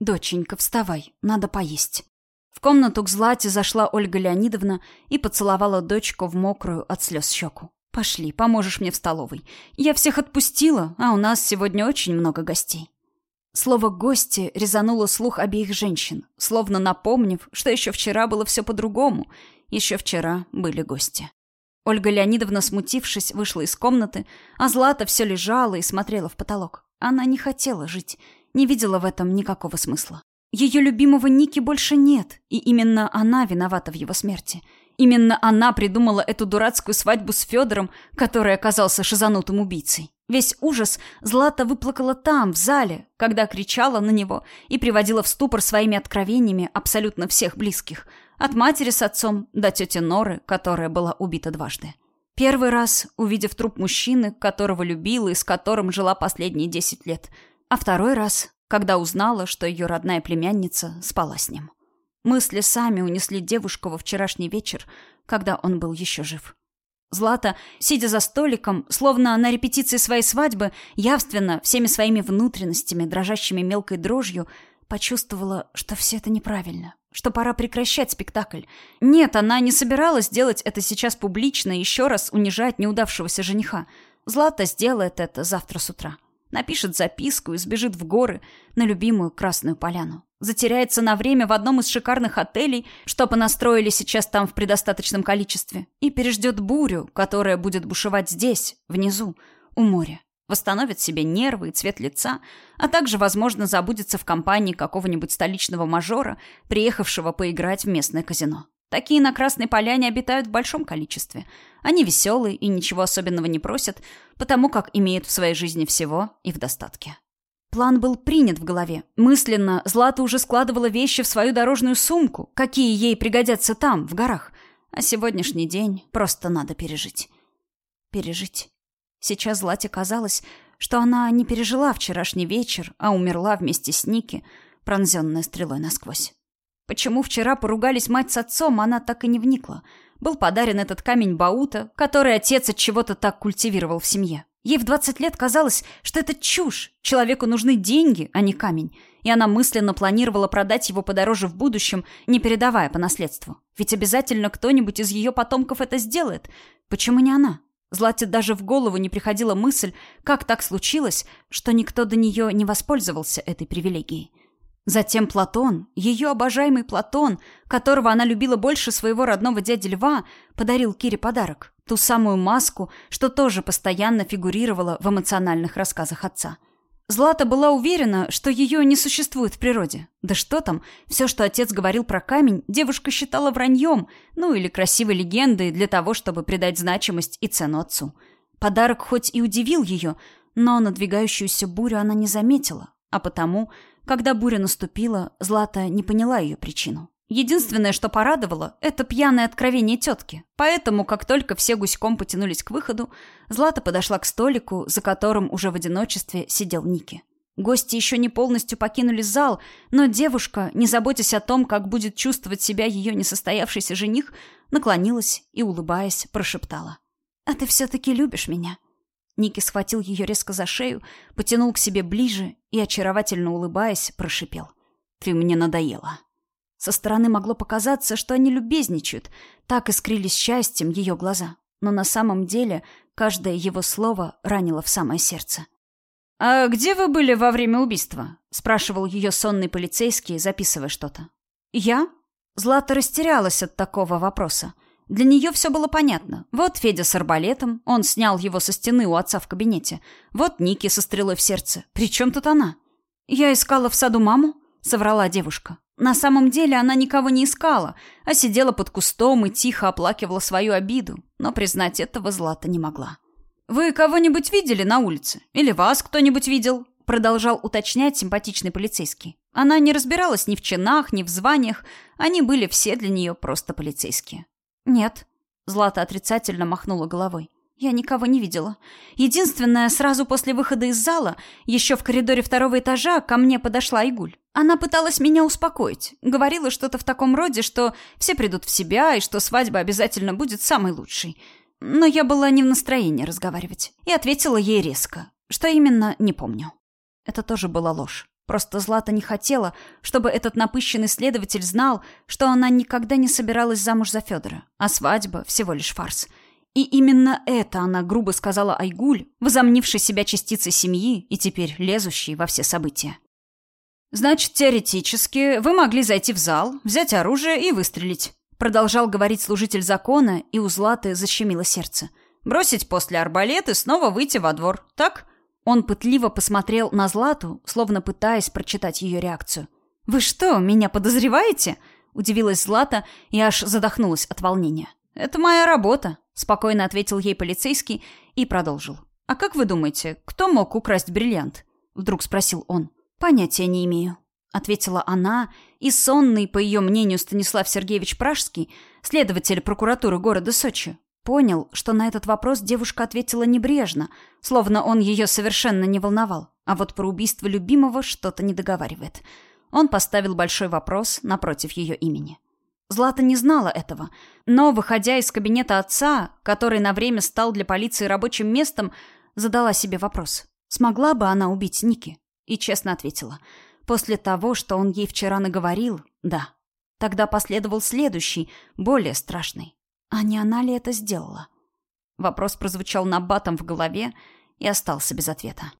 «Доченька, вставай, надо поесть». В комнату к Злате зашла Ольга Леонидовна и поцеловала дочку в мокрую от слез щеку. «Пошли, поможешь мне в столовой. Я всех отпустила, а у нас сегодня очень много гостей». Слово «гости» резануло слух обеих женщин, словно напомнив, что еще вчера было все по-другому. Еще вчера были гости. Ольга Леонидовна, смутившись, вышла из комнаты, а Злата все лежала и смотрела в потолок. Она не хотела жить, не видела в этом никакого смысла. Ее любимого Ники больше нет, и именно она виновата в его смерти. Именно она придумала эту дурацкую свадьбу с Федором, который оказался шизанутым убийцей. Весь ужас Злата выплакала там, в зале, когда кричала на него и приводила в ступор своими откровениями абсолютно всех близких. От матери с отцом до тети Норы, которая была убита дважды. Первый раз, увидев труп мужчины, которого любила и с которым жила последние десять лет. А второй раз, когда узнала, что ее родная племянница спала с ним. Мысли сами унесли девушку во вчерашний вечер, когда он был еще жив. Злата, сидя за столиком, словно на репетиции своей свадьбы, явственно, всеми своими внутренностями, дрожащими мелкой дрожью, почувствовала, что все это неправильно, что пора прекращать спектакль. Нет, она не собиралась делать это сейчас публично и еще раз унижать неудавшегося жениха. Злата сделает это завтра с утра. Напишет записку и сбежит в горы на любимую Красную Поляну. Затеряется на время в одном из шикарных отелей, что понастроили сейчас там в предостаточном количестве, и переждет бурю, которая будет бушевать здесь, внизу, у моря. Восстановит себе нервы и цвет лица, а также, возможно, забудется в компании какого-нибудь столичного мажора, приехавшего поиграть в местное казино. Такие на Красной Поляне обитают в большом количестве. Они веселые и ничего особенного не просят, потому как имеют в своей жизни всего и в достатке. План был принят в голове. Мысленно Злата уже складывала вещи в свою дорожную сумку, какие ей пригодятся там, в горах. А сегодняшний день просто надо пережить. Пережить. Сейчас Злате казалось, что она не пережила вчерашний вечер, а умерла вместе с Ники, пронзенная стрелой насквозь. Почему вчера поругались мать с отцом, она так и не вникла. Был подарен этот камень Баута, который отец от чего-то так культивировал в семье. Ей в 20 лет казалось, что это чушь. Человеку нужны деньги, а не камень. И она мысленно планировала продать его подороже в будущем, не передавая по наследству. Ведь обязательно кто-нибудь из ее потомков это сделает. Почему не она? Злате даже в голову не приходила мысль, как так случилось, что никто до нее не воспользовался этой привилегией. Затем Платон, ее обожаемый Платон, которого она любила больше своего родного дяди Льва, подарил Кире подарок. Ту самую маску, что тоже постоянно фигурировала в эмоциональных рассказах отца. Злата была уверена, что ее не существует в природе. Да что там, все, что отец говорил про камень, девушка считала враньем, ну или красивой легендой для того, чтобы придать значимость и цену отцу. Подарок хоть и удивил ее, но надвигающуюся бурю она не заметила, а потому когда буря наступила, Злата не поняла ее причину. Единственное, что порадовало, это пьяное откровение тетки. Поэтому, как только все гуськом потянулись к выходу, Злата подошла к столику, за которым уже в одиночестве сидел Ники. Гости еще не полностью покинули зал, но девушка, не заботясь о том, как будет чувствовать себя ее несостоявшийся жених, наклонилась и, улыбаясь, прошептала. «А ты все-таки любишь меня?» Ники схватил ее резко за шею, потянул к себе ближе и, очаровательно улыбаясь, прошипел. «Ты мне надоела». Со стороны могло показаться, что они любезничают. Так искрились счастьем ее глаза. Но на самом деле каждое его слово ранило в самое сердце. «А где вы были во время убийства?» — спрашивал ее сонный полицейский, записывая что-то. «Я?» Злата растерялась от такого вопроса. Для нее все было понятно. Вот Федя с арбалетом, он снял его со стены у отца в кабинете. Вот Ники со стрелой в сердце. При чем тут она? «Я искала в саду маму», — соврала девушка. На самом деле она никого не искала, а сидела под кустом и тихо оплакивала свою обиду, но признать этого Злата не могла. «Вы кого-нибудь видели на улице? Или вас кто-нибудь видел?» Продолжал уточнять симпатичный полицейский. Она не разбиралась ни в чинах, ни в званиях, они были все для нее просто полицейские. «Нет». Злата отрицательно махнула головой. «Я никого не видела. Единственное, сразу после выхода из зала, еще в коридоре второго этажа, ко мне подошла Игуль. Она пыталась меня успокоить. Говорила что-то в таком роде, что все придут в себя и что свадьба обязательно будет самой лучшей. Но я была не в настроении разговаривать. И ответила ей резко. Что именно, не помню. Это тоже была ложь. Просто Злата не хотела, чтобы этот напыщенный следователь знал, что она никогда не собиралась замуж за Федора, а свадьба — всего лишь фарс. И именно это она грубо сказала Айгуль, возомнившей себя частицей семьи и теперь лезущей во все события. «Значит, теоретически вы могли зайти в зал, взять оружие и выстрелить», продолжал говорить служитель закона, и у Златы защемило сердце. «Бросить после арбалет и снова выйти во двор, так?» Он пытливо посмотрел на Злату, словно пытаясь прочитать ее реакцию. «Вы что, меня подозреваете?» Удивилась Злата и аж задохнулась от волнения. «Это моя работа», — спокойно ответил ей полицейский и продолжил. «А как вы думаете, кто мог украсть бриллиант?» Вдруг спросил он. «Понятия не имею», — ответила она, и сонный, по ее мнению, Станислав Сергеевич Пражский, следователь прокуратуры города Сочи, Понял, что на этот вопрос девушка ответила небрежно, словно он ее совершенно не волновал, а вот про убийство любимого что-то не договаривает. Он поставил большой вопрос напротив ее имени. Злата не знала этого, но, выходя из кабинета отца, который на время стал для полиции рабочим местом, задала себе вопрос. Смогла бы она убить Ники? И честно ответила. После того, что он ей вчера наговорил, да. Тогда последовал следующий, более страшный. А не она ли это сделала? Вопрос прозвучал набатом в голове и остался без ответа.